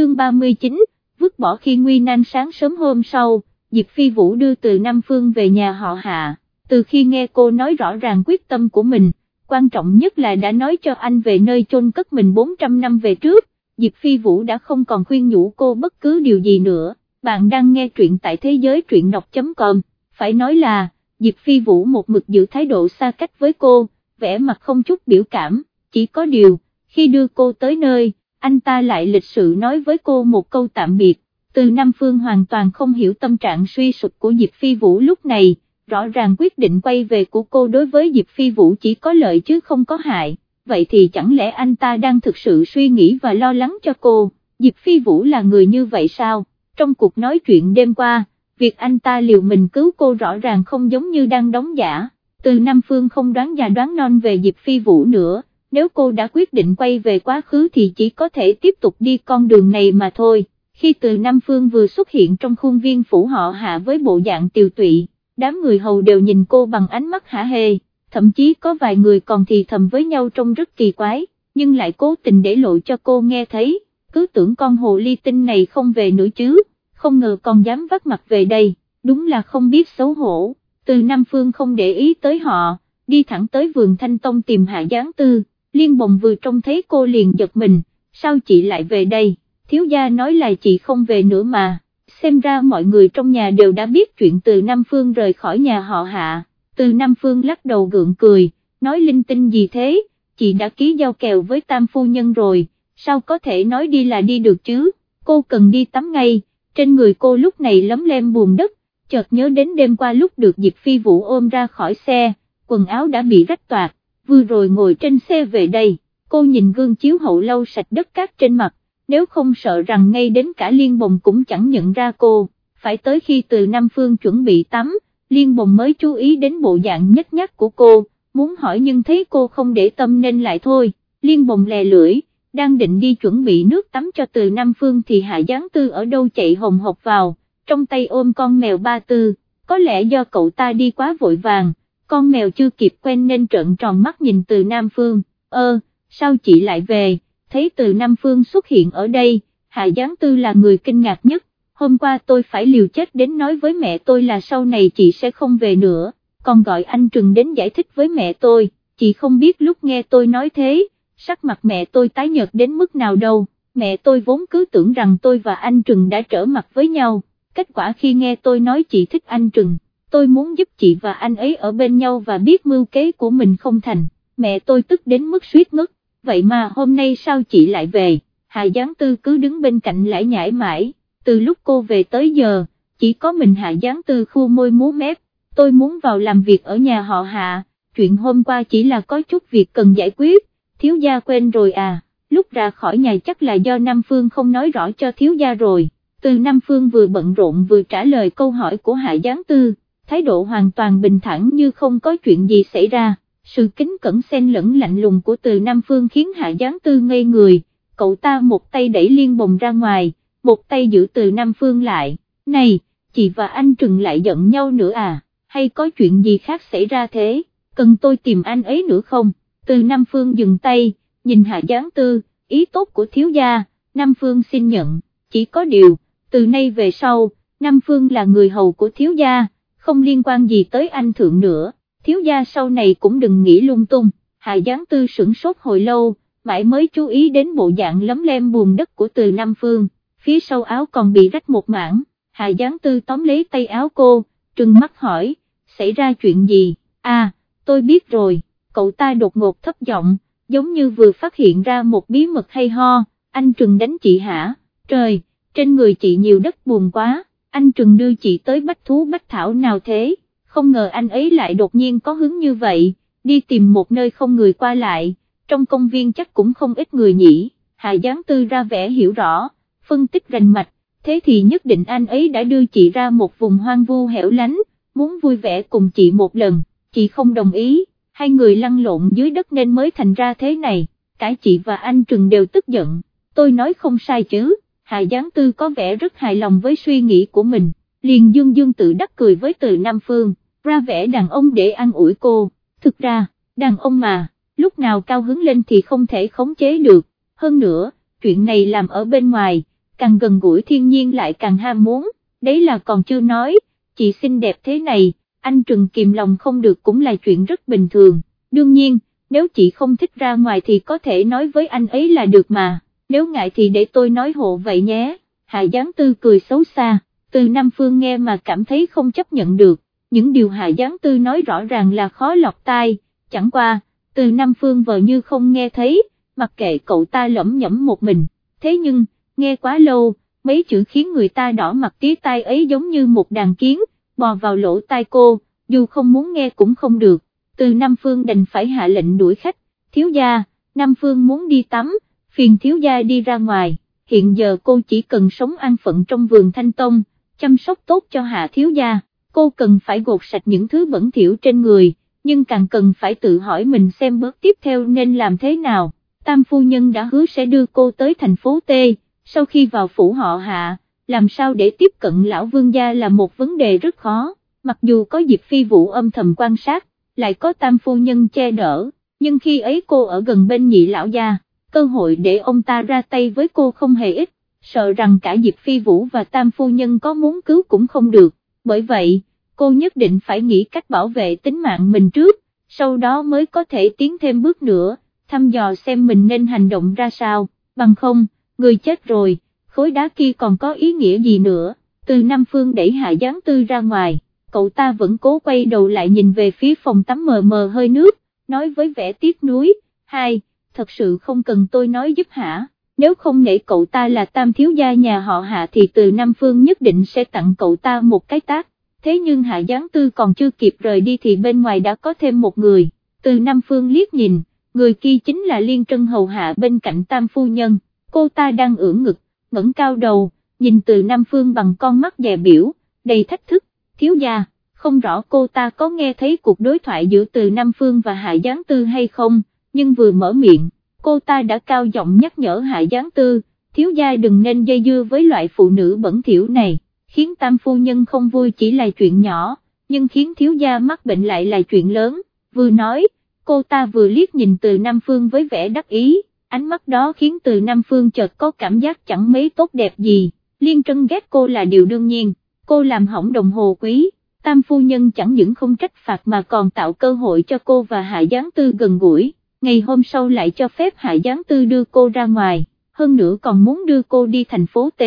chương 39, vứt bỏ khi nguy nan sáng sớm hôm sau, Diệp Phi Vũ đưa từ Nam Phương về nhà họ hạ, từ khi nghe cô nói rõ ràng quyết tâm của mình, quan trọng nhất là đã nói cho anh về nơi chôn cất mình 400 năm về trước, Diệp Phi Vũ đã không còn khuyên nhủ cô bất cứ điều gì nữa, bạn đang nghe truyện tại thế giới truyện đọc.com, phải nói là, Diệp Phi Vũ một mực giữ thái độ xa cách với cô, vẻ mặt không chút biểu cảm, chỉ có điều, khi đưa cô tới nơi, anh ta lại lịch sự nói với cô một câu tạm biệt, từ Nam Phương hoàn toàn không hiểu tâm trạng suy sụp của Diệp Phi Vũ lúc này, rõ ràng quyết định quay về của cô đối với Diệp Phi Vũ chỉ có lợi chứ không có hại, vậy thì chẳng lẽ anh ta đang thực sự suy nghĩ và lo lắng cho cô, Diệp Phi Vũ là người như vậy sao, trong cuộc nói chuyện đêm qua, việc anh ta liều mình cứu cô rõ ràng không giống như đang đóng giả, từ Nam Phương không đoán già đoán non về Diệp Phi Vũ nữa, nếu cô đã quyết định quay về quá khứ thì chỉ có thể tiếp tục đi con đường này mà thôi, khi từ Nam Phương vừa xuất hiện trong khuôn viên phủ họ hạ với bộ dạng tiều tụy, đám người hầu đều nhìn cô bằng ánh mắt hả hê, thậm chí có vài người còn thì thầm với nhau trông rất kỳ quái, nhưng lại cố tình để lộ cho cô nghe thấy, cứ tưởng con hồ ly tinh này không về nữa chứ không ngờ còn dám vắt mặt về đây, đúng là không biết xấu hổ, từ Nam Phương không để ý tới họ, đi thẳng tới vườn Thanh Tông tìm Hạ Giáng Tư, liên bồng vừa trông thấy cô liền giật mình, sao chị lại về đây, thiếu gia nói là chị không về nữa mà, xem ra mọi người trong nhà đều đã biết chuyện từ Nam Phương rời khỏi nhà họ Hạ, từ Nam Phương lắc đầu gượng cười, nói linh tinh gì thế, chị đã ký giao kèo với tam phu nhân rồi, sao có thể nói đi là đi được chứ, cô cần đi tắm ngay trên người cô lúc này lấm lem buồn đất, chợt nhớ đến đêm qua lúc được Diệp Phi Vũ ôm ra khỏi xe, quần áo đã bị rách toạc, vừa rồi ngồi trên xe về đây, cô nhìn gương chiếu hậu lâu sạch đất cát trên mặt, nếu không sợ rằng ngay đến cả Liên Bồng cũng chẳng nhận ra cô, phải tới khi từ Nam Phương chuẩn bị tắm, Liên Bồng mới chú ý đến bộ dạng nhất nhắc của cô, muốn hỏi nhưng thấy cô không để tâm nên lại thôi, Liên Bồng lè lưỡi đang định đi chuẩn bị nước tắm cho từ Nam Phương thì Hạ Giáng Tư ở đâu chạy hồng hộc vào, trong tay ôm con mèo ba tư, có lẽ do cậu ta đi quá vội vàng, con mèo chưa kịp quen nên trợn tròn mắt nhìn từ Nam Phương, ơ, sao chị lại về, thấy từ Nam Phương xuất hiện ở đây, Hạ Giáng Tư là người kinh ngạc nhất, hôm qua tôi phải liều chết đến nói với mẹ tôi là sau này chị sẽ không về nữa, còn gọi anh Trừng đến giải thích với mẹ tôi, chị không biết lúc nghe tôi nói thế sắc mặt mẹ tôi tái nhợt đến mức nào đâu, mẹ tôi vốn cứ tưởng rằng tôi và anh Trừng đã trở mặt với nhau, kết quả khi nghe tôi nói chị thích anh Trừng, tôi muốn giúp chị và anh ấy ở bên nhau và biết mưu kế của mình không thành, mẹ tôi tức đến mức suýt ngất, vậy mà hôm nay sao chị lại về, Hà Giáng Tư cứ đứng bên cạnh lại nhảy mãi, từ lúc cô về tới giờ, chỉ có mình Hà Giáng Tư khu môi múa mép, tôi muốn vào làm việc ở nhà họ Hạ, chuyện hôm qua chỉ là có chút việc cần giải quyết. Thiếu gia quên rồi à, lúc ra khỏi nhà chắc là do Nam Phương không nói rõ cho thiếu gia rồi, từ Nam Phương vừa bận rộn vừa trả lời câu hỏi của Hạ Giáng Tư, thái độ hoàn toàn bình thản như không có chuyện gì xảy ra, sự kính cẩn xen lẫn lạnh lùng của từ Nam Phương khiến Hạ Giáng Tư ngây người, cậu ta một tay đẩy liên bồng ra ngoài, một tay giữ từ Nam Phương lại, này, chị và anh Trừng lại giận nhau nữa à, hay có chuyện gì khác xảy ra thế, cần tôi tìm anh ấy nữa không? từ Nam Phương dừng tay, nhìn Hạ Giáng Tư, ý tốt của thiếu gia, Nam Phương xin nhận, chỉ có điều, từ nay về sau, Nam Phương là người hầu của thiếu gia, không liên quan gì tới anh thượng nữa, thiếu gia sau này cũng đừng nghĩ lung tung, Hạ Giáng Tư sửng sốt hồi lâu, mãi mới chú ý đến bộ dạng lấm lem buồn đất của từ Nam Phương, phía sau áo còn bị rách một mảng, Hạ Giáng Tư tóm lấy tay áo cô, trừng mắt hỏi, xảy ra chuyện gì, à, tôi biết rồi cậu ta đột ngột thấp giọng, giống như vừa phát hiện ra một bí mật hay ho, anh Trừng đánh chị hả, trời, trên người chị nhiều đất buồn quá, anh Trừng đưa chị tới bách thú bách thảo nào thế, không ngờ anh ấy lại đột nhiên có hứng như vậy, đi tìm một nơi không người qua lại, trong công viên chắc cũng không ít người nhỉ, Hà Giáng Tư ra vẻ hiểu rõ, phân tích rành mạch, thế thì nhất định anh ấy đã đưa chị ra một vùng hoang vu hẻo lánh, muốn vui vẻ cùng chị một lần, chị không đồng ý. Hai người lăn lộn dưới đất nên mới thành ra thế này, cả chị và anh Trừng đều tức giận, tôi nói không sai chứ, Hà Giáng Tư có vẻ rất hài lòng với suy nghĩ của mình, liền dương dương tự đắc cười với từ Nam Phương, ra vẻ đàn ông để ăn ủi cô, thực ra, đàn ông mà, lúc nào cao hứng lên thì không thể khống chế được, hơn nữa, chuyện này làm ở bên ngoài, càng gần gũi thiên nhiên lại càng ham muốn, đấy là còn chưa nói, chị xinh đẹp thế này, anh Trừng kìm lòng không được cũng là chuyện rất bình thường, đương nhiên, nếu chị không thích ra ngoài thì có thể nói với anh ấy là được mà, nếu ngại thì để tôi nói hộ vậy nhé, Hạ Giáng Tư cười xấu xa, từ Nam Phương nghe mà cảm thấy không chấp nhận được, những điều Hạ Giáng Tư nói rõ ràng là khó lọt tai, chẳng qua, từ Nam Phương vờ như không nghe thấy, mặc kệ cậu ta lẩm nhẩm một mình, thế nhưng, nghe quá lâu, mấy chữ khiến người ta đỏ mặt tí tai ấy giống như một đàn kiến, bò vào lỗ tai cô, dù không muốn nghe cũng không được, từ Nam Phương đành phải hạ lệnh đuổi khách, thiếu gia, Nam Phương muốn đi tắm, phiền thiếu gia đi ra ngoài, hiện giờ cô chỉ cần sống an phận trong vườn thanh tông, chăm sóc tốt cho hạ thiếu gia, cô cần phải gột sạch những thứ bẩn thỉu trên người, nhưng càng cần phải tự hỏi mình xem bước tiếp theo nên làm thế nào. Tam phu nhân đã hứa sẽ đưa cô tới thành phố T, sau khi vào phủ họ hạ, làm sao để tiếp cận lão vương gia là một vấn đề rất khó, mặc dù có dịp phi vụ âm thầm quan sát, lại có tam phu nhân che đỡ, nhưng khi ấy cô ở gần bên nhị lão gia, cơ hội để ông ta ra tay với cô không hề ít, sợ rằng cả diệp phi vũ và tam phu nhân có muốn cứu cũng không được, bởi vậy, cô nhất định phải nghĩ cách bảo vệ tính mạng mình trước, sau đó mới có thể tiến thêm bước nữa, thăm dò xem mình nên hành động ra sao, bằng không, người chết rồi, khối đá kia còn có ý nghĩa gì nữa, từ Nam Phương đẩy Hạ Giáng Tư ra ngoài, cậu ta vẫn cố quay đầu lại nhìn về phía phòng tắm mờ mờ hơi nước, nói với vẻ tiếc nuối, hai, thật sự không cần tôi nói giúp hả, nếu không nể cậu ta là tam thiếu gia nhà họ Hạ thì từ Nam Phương nhất định sẽ tặng cậu ta một cái tác, thế nhưng Hạ gián Tư còn chưa kịp rời đi thì bên ngoài đã có thêm một người, từ Nam Phương liếc nhìn, người kia chính là Liên Trân Hầu Hạ bên cạnh tam phu nhân, cô ta đang ưỡn ngực, ngẩng cao đầu, nhìn từ Nam Phương bằng con mắt dè biểu, đầy thách thức, thiếu gia, không rõ cô ta có nghe thấy cuộc đối thoại giữa từ Nam Phương và Hạ Giáng Tư hay không, nhưng vừa mở miệng, cô ta đã cao giọng nhắc nhở Hạ Giáng Tư, thiếu gia đừng nên dây dưa với loại phụ nữ bẩn thỉu này, khiến tam phu nhân không vui chỉ là chuyện nhỏ, nhưng khiến thiếu gia mắc bệnh lại là chuyện lớn, vừa nói, cô ta vừa liếc nhìn từ Nam Phương với vẻ đắc ý, ánh mắt đó khiến từ Nam Phương chợt có cảm giác chẳng mấy tốt đẹp gì, liên trân ghét cô là điều đương nhiên, cô làm hỏng đồng hồ quý, tam phu nhân chẳng những không trách phạt mà còn tạo cơ hội cho cô và Hạ Giáng Tư gần gũi, ngày hôm sau lại cho phép Hạ Giáng Tư đưa cô ra ngoài, hơn nữa còn muốn đưa cô đi thành phố T,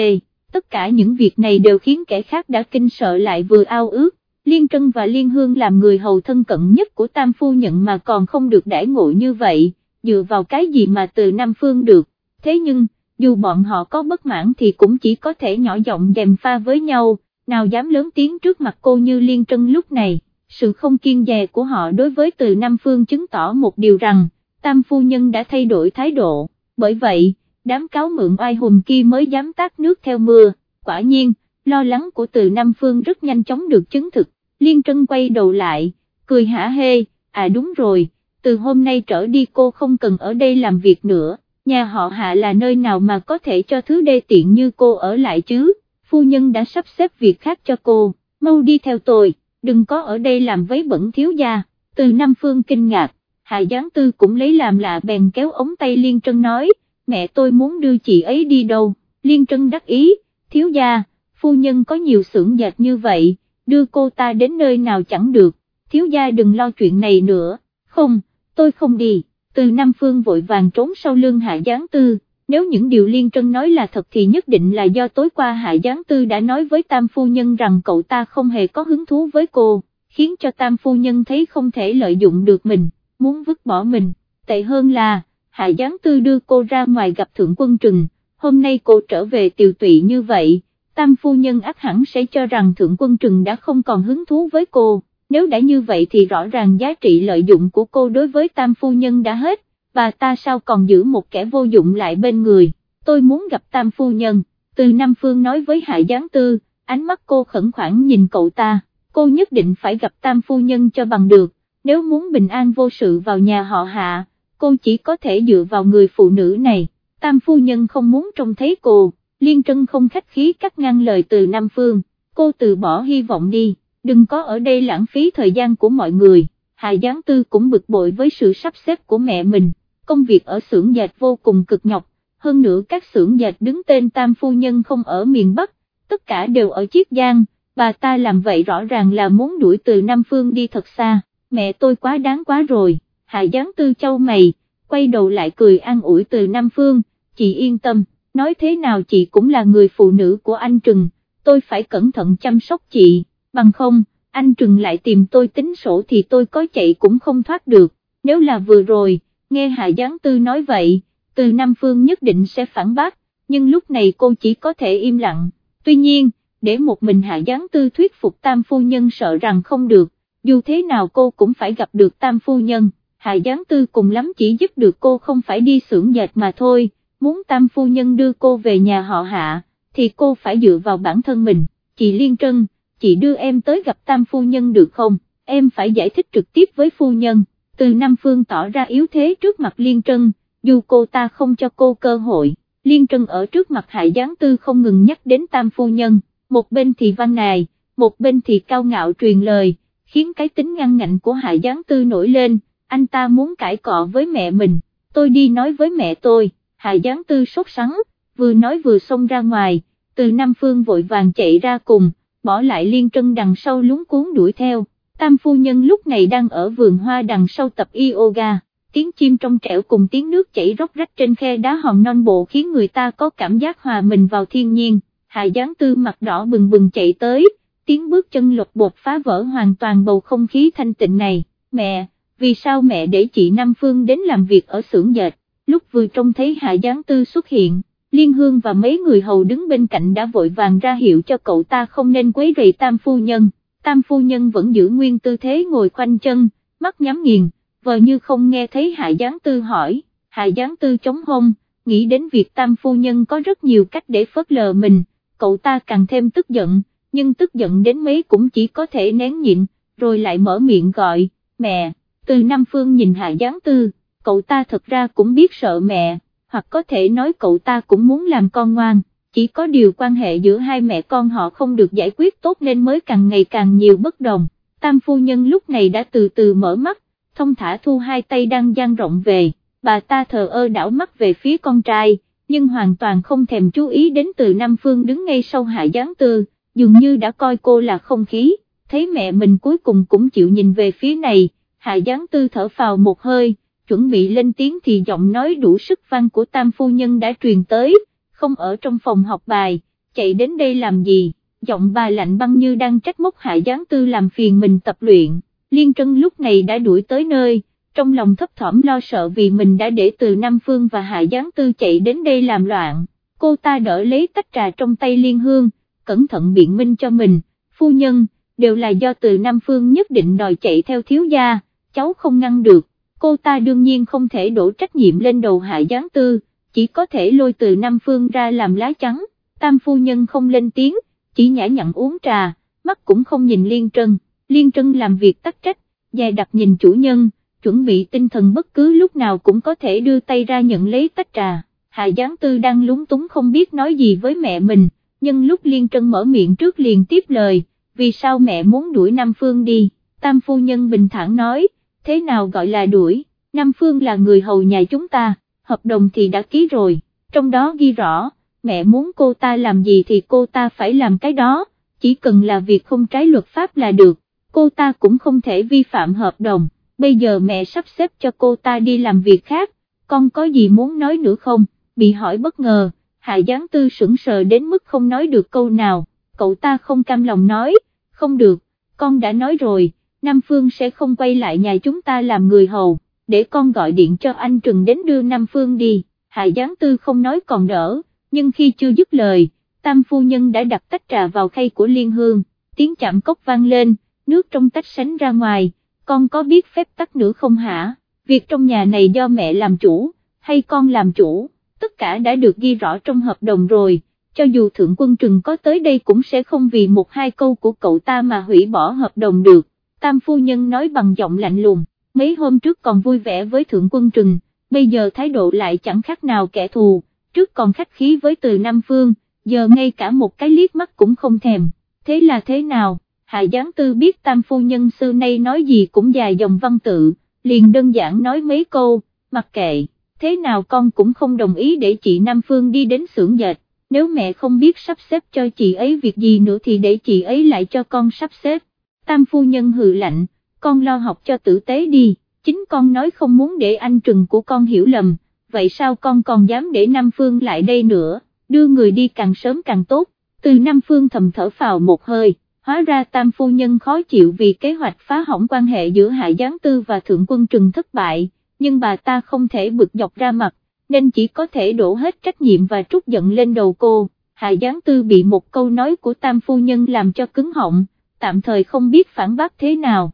tất cả những việc này đều khiến kẻ khác đã kinh sợ lại vừa ao ước. Liên Trân và Liên Hương làm người hầu thân cận nhất của Tam Phu Nhận mà còn không được đãi ngộ như vậy, dựa vào cái gì mà từ Nam Phương được, thế nhưng, dù bọn họ có bất mãn thì cũng chỉ có thể nhỏ giọng dèm pha với nhau, nào dám lớn tiếng trước mặt cô như Liên Trân lúc này, sự không kiên dè của họ đối với từ Nam Phương chứng tỏ một điều rằng, Tam Phu Nhân đã thay đổi thái độ, bởi vậy, đám cáo mượn oai hùng kia mới dám tát nước theo mưa, quả nhiên, lo lắng của từ Nam Phương rất nhanh chóng được chứng thực, Liên Trân quay đầu lại, cười hả hê, à đúng rồi, từ hôm nay trở đi cô không cần ở đây làm việc nữa, nhà họ hạ là nơi nào mà có thể cho thứ đê tiện như cô ở lại chứ, phu nhân đã sắp xếp việc khác cho cô, mau đi theo tôi, đừng có ở đây làm vấy bẩn thiếu gia, từ Nam Phương kinh ngạc, Hạ Giáng Tư cũng lấy làm lạ bèn kéo ống tay Liên Trân nói, mẹ tôi muốn đưa chị ấy đi đâu, Liên Trân đắc ý, thiếu gia, phu nhân có nhiều xưởng dệt như vậy, đưa cô ta đến nơi nào chẳng được, thiếu gia đừng lo chuyện này nữa, không, tôi không đi, từ Nam Phương vội vàng trốn sau lưng Hạ Giáng Tư, nếu những điều Liên Trân nói là thật thì nhất định là do tối qua Hạ Giáng Tư đã nói với Tam Phu Nhân rằng cậu ta không hề có hứng thú với cô, khiến cho Tam Phu Nhân thấy không thể lợi dụng được mình, muốn vứt bỏ mình, tệ hơn là, Hạ Giáng Tư đưa cô ra ngoài gặp Thượng Quân Trừng, hôm nay cô trở về tiều tụy như vậy, Tam Phu Nhân ác hẳn sẽ cho rằng Thượng Quân Trừng đã không còn hứng thú với cô, nếu đã như vậy thì rõ ràng giá trị lợi dụng của cô đối với Tam Phu Nhân đã hết, và ta sao còn giữ một kẻ vô dụng lại bên người, tôi muốn gặp Tam Phu Nhân, từ Nam Phương nói với Hạ Giáng Tư, ánh mắt cô khẩn khoản nhìn cậu ta, cô nhất định phải gặp Tam Phu Nhân cho bằng được, nếu muốn bình an vô sự vào nhà họ Hạ, cô chỉ có thể dựa vào người phụ nữ này, Tam Phu Nhân không muốn trông thấy cô, Liên Trân không khách khí cắt ngang lời từ Nam Phương, cô từ bỏ hy vọng đi, đừng có ở đây lãng phí thời gian của mọi người, Hạ Giáng Tư cũng bực bội với sự sắp xếp của mẹ mình, công việc ở xưởng dệt vô cùng cực nhọc, hơn nữa các xưởng dệt đứng tên tam phu nhân không ở miền Bắc, tất cả đều ở Chiết Giang, bà ta làm vậy rõ ràng là muốn đuổi từ Nam Phương đi thật xa, mẹ tôi quá đáng quá rồi, hạ gián tư châu mày, quay đầu lại cười an ủi từ Nam Phương, chị yên tâm, nói thế nào chị cũng là người phụ nữ của anh Trừng, tôi phải cẩn thận chăm sóc chị, bằng không, anh Trừng lại tìm tôi tính sổ thì tôi có chạy cũng không thoát được, nếu là vừa rồi, nghe Hạ Giáng Tư nói vậy, từ Nam Phương nhất định sẽ phản bác, nhưng lúc này cô chỉ có thể im lặng, tuy nhiên, để một mình Hạ Giáng Tư thuyết phục Tam Phu Nhân sợ rằng không được, dù thế nào cô cũng phải gặp được Tam Phu Nhân, Hạ Giáng Tư cùng lắm chỉ giúp được cô không phải đi xưởng dệt mà thôi, muốn Tam Phu Nhân đưa cô về nhà họ Hạ, thì cô phải dựa vào bản thân mình, chị Liên Trân, chị đưa em tới gặp Tam Phu Nhân được không, em phải giải thích trực tiếp với Phu Nhân, từ Nam Phương tỏ ra yếu thế trước mặt Liên Trân, dù cô ta không cho cô cơ hội, Liên Trân ở trước mặt Hạ Giáng Tư không ngừng nhắc đến Tam Phu Nhân, một bên thì văn nài, một bên thì cao ngạo truyền lời, khiến cái tính ngăn ngạnh của Hạ Giáng Tư nổi lên, anh ta muốn cãi cọ với mẹ mình, tôi đi nói với mẹ tôi, Hạ Giáng Tư sốt sắng, vừa nói vừa xông ra ngoài, từ Nam Phương vội vàng chạy ra cùng, bỏ lại Liên Trân đằng sau lúng cuốn đuổi theo, Tam Phu Nhân lúc này đang ở vườn hoa đằng sau tập yoga tiếng chim trong trẻo cùng tiếng nước chảy róc rách trên khe đá hòn non bộ khiến người ta có cảm giác hòa mình vào thiên nhiên, Hạ Giáng Tư mặt đỏ bừng bừng chạy tới, tiếng bước chân lột bột phá vỡ hoàn toàn bầu không khí thanh tịnh này, mẹ, vì sao mẹ để chị Nam Phương đến làm việc ở xưởng dệt, lúc vừa trông thấy Hạ Giáng Tư xuất hiện. Liên Hương và mấy người hầu đứng bên cạnh đã vội vàng ra hiệu cho cậu ta không nên quấy rầy tam phu nhân, tam phu nhân vẫn giữ nguyên tư thế ngồi khoanh chân, mắt nhắm nghiền, vờ như không nghe thấy Hạ Giáng Tư hỏi, Hạ Giáng Tư chống hông, nghĩ đến việc tam phu nhân có rất nhiều cách để phớt lờ mình, cậu ta càng thêm tức giận, nhưng tức giận đến mấy cũng chỉ có thể nén nhịn, rồi lại mở miệng gọi, mẹ, từ Nam Phương nhìn Hạ Giáng Tư, cậu ta thật ra cũng biết sợ mẹ, hoặc có thể nói cậu ta cũng muốn làm con ngoan, chỉ có điều quan hệ giữa hai mẹ con họ không được giải quyết tốt nên mới càng ngày càng nhiều bất đồng. Tam phu nhân lúc này đã từ từ mở mắt, thông thả thu hai tay đang dang rộng về, bà ta thờ ơ đảo mắt về phía con trai, nhưng hoàn toàn không thèm chú ý đến từ Nam Phương đứng ngay sau Hạ Giáng Tư, dường như đã coi cô là không khí, thấy mẹ mình cuối cùng cũng chịu nhìn về phía này, Hạ Giáng Tư thở phào một hơi, chuẩn bị lên tiếng thì giọng nói đủ sức vang của Tam Phu Nhân đã truyền tới, không ở trong phòng học bài, chạy đến đây làm gì, giọng bà lạnh băng như đang trách móc Hạ Giáng Tư làm phiền mình tập luyện. Liên Trân lúc này đã đuổi tới nơi, trong lòng thấp thỏm lo sợ vì mình đã để từ Nam Phương và Hạ Giáng Tư chạy đến đây làm loạn, cô ta đỡ lấy tách trà trong tay Liên Hương, cẩn thận biện minh cho mình, phu nhân, đều là do từ Nam Phương nhất định đòi chạy theo thiếu gia, cháu không ngăn được, cô ta đương nhiên không thể đổ trách nhiệm lên đầu Hạ Giáng Tư, chỉ có thể lôi từ Nam Phương ra làm lá chắn, tam phu nhân không lên tiếng, chỉ nhã nhặn uống trà, mắt cũng không nhìn Liên Trân. Liên Trân làm việc tắc trách, dài đặt nhìn chủ nhân, chuẩn bị tinh thần bất cứ lúc nào cũng có thể đưa tay ra nhận lấy tách trà. Hạ Giáng Tư đang lúng túng không biết nói gì với mẹ mình, nhưng lúc Liên Trân mở miệng trước liền tiếp lời, vì sao mẹ muốn đuổi Nam Phương đi, Tam Phu Nhân bình thản nói, thế nào gọi là đuổi, Nam Phương là người hầu nhà chúng ta, hợp đồng thì đã ký rồi, trong đó ghi rõ, mẹ muốn cô ta làm gì thì cô ta phải làm cái đó, chỉ cần là việc không trái luật pháp là được, cô ta cũng không thể vi phạm hợp đồng, bây giờ mẹ sắp xếp cho cô ta đi làm việc khác, con có gì muốn nói nữa không, bị hỏi bất ngờ, Hạ Giáng Tư sững sờ đến mức không nói được câu nào, cậu ta không cam lòng nói, không được, con đã nói rồi, Nam Phương sẽ không quay lại nhà chúng ta làm người hầu, để con gọi điện cho anh Trừng đến đưa Nam Phương đi, Hạ Giáng Tư không nói còn đỡ, nhưng khi chưa dứt lời, Tam Phu Nhân đã đặt tách trà vào khay của Liên Hương, tiếng chạm cốc vang lên, nước trong tách sánh ra ngoài, con có biết phép tắc nữa không hả, việc trong nhà này do mẹ làm chủ, hay con làm chủ, tất cả đã được ghi rõ trong hợp đồng rồi, cho dù Thượng Quân Trừng có tới đây cũng sẽ không vì một hai câu của cậu ta mà hủy bỏ hợp đồng được, Tam Phu Nhân nói bằng giọng lạnh lùng, mấy hôm trước còn vui vẻ với Thượng Quân Trừng, bây giờ thái độ lại chẳng khác nào kẻ thù, trước còn khách khí với từ Nam Phương, giờ ngay cả một cái liếc mắt cũng không thèm, thế là thế nào? Hạ Giáng Tư biết tam phu nhân xưa nay nói gì cũng dài dòng văn tự, liền đơn giản nói mấy câu, mặc kệ, thế nào con cũng không đồng ý để chị Nam Phương đi đến xưởng dệt, nếu mẹ không biết sắp xếp cho chị ấy việc gì nữa thì để chị ấy lại cho con sắp xếp. Tam phu nhân hừ lạnh, con lo học cho tử tế đi, chính con nói không muốn để anh trừng của con hiểu lầm, vậy sao con còn dám để Nam Phương lại đây nữa, đưa người đi càng sớm càng tốt, từ Nam Phương thầm thở phào một hơi, hóa ra tam phu nhân khó chịu vì kế hoạch phá hỏng quan hệ giữa Hạ Giáng Tư và Thượng quân Trừng thất bại, nhưng bà ta không thể bực dọc ra mặt, nên chỉ có thể đổ hết trách nhiệm và trút giận lên đầu cô, Hạ Giáng Tư bị một câu nói của tam phu nhân làm cho cứng họng, tạm thời không biết phản bác thế nào.